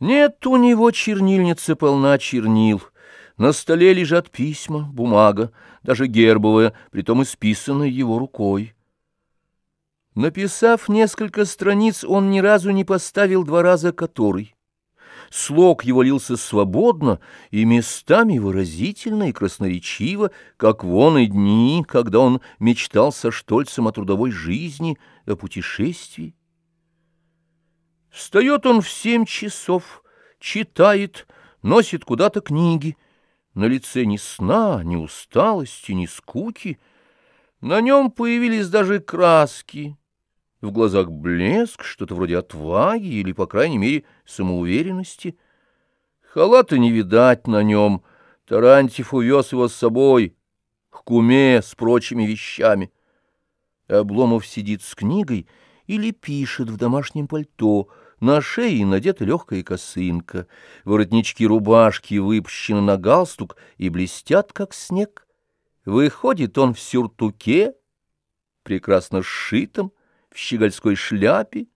Нет у него чернильницы полна чернил. На столе лежат письма, бумага, даже гербовая, притом исписанная его рукой. Написав несколько страниц, он ни разу не поставил два раза который. Слог его лился свободно и местами выразительно и красноречиво, как вон и дни, когда он мечтал со Штольцем о трудовой жизни, о путешествии. Встает он в семь часов, читает, носит куда-то книги. На лице ни сна, ни усталости, ни скуки. На нем появились даже краски. В глазах блеск, что-то вроде отваги или, по крайней мере, самоуверенности. Халата не видать на нем. Тарантьев увез его с собой к куме с прочими вещами. Обломов сидит с книгой или пишет в домашнем пальто. На шее надета легкая косынка, воротнички рубашки выпущены на галстук и блестят, как снег. Выходит он в сюртуке, прекрасно сшитом, в щегольской шляпе.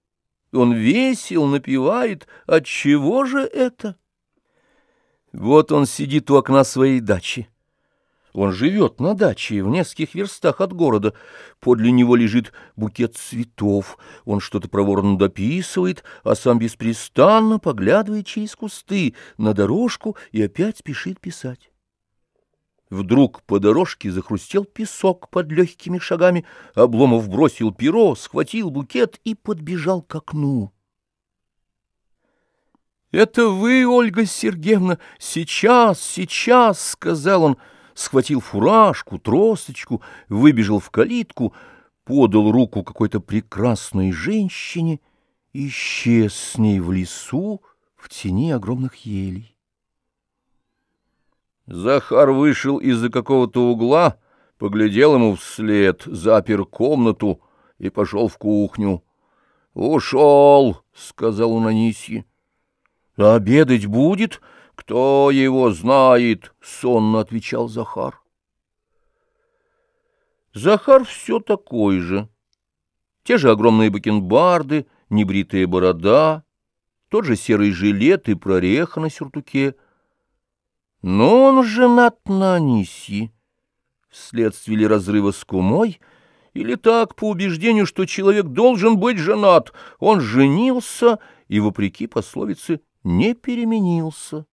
Он весел, напевает. Отчего же это? Вот он сидит у окна своей дачи. Он живет на даче в нескольких верстах от города. Подле него лежит букет цветов. Он что-то проворно дописывает, а сам беспрестанно поглядывает через кусты на дорожку и опять спешит писать. Вдруг по дорожке захрустел песок под легкими шагами. Обломов бросил перо, схватил букет и подбежал к окну. — Это вы, Ольга Сергеевна, сейчас, сейчас, — сказал он, — схватил фуражку, тросточку, выбежал в калитку, подал руку какой-то прекрасной женщине и исчез с ней в лесу в тени огромных елей. Захар вышел из-за какого-то угла, поглядел ему вслед, запер комнату и пошел в кухню. «Ушел», — сказал он Анисье. «Обедать будет?» «Кто его знает?» — сонно отвечал Захар. Захар все такой же. Те же огромные бакенбарды, небритая борода, тот же серый жилет и прореха на сюртуке. Но он женат на Анисье, вследствие ли разрыва с кумой, или так, по убеждению, что человек должен быть женат. Он женился и, вопреки пословице, не переменился.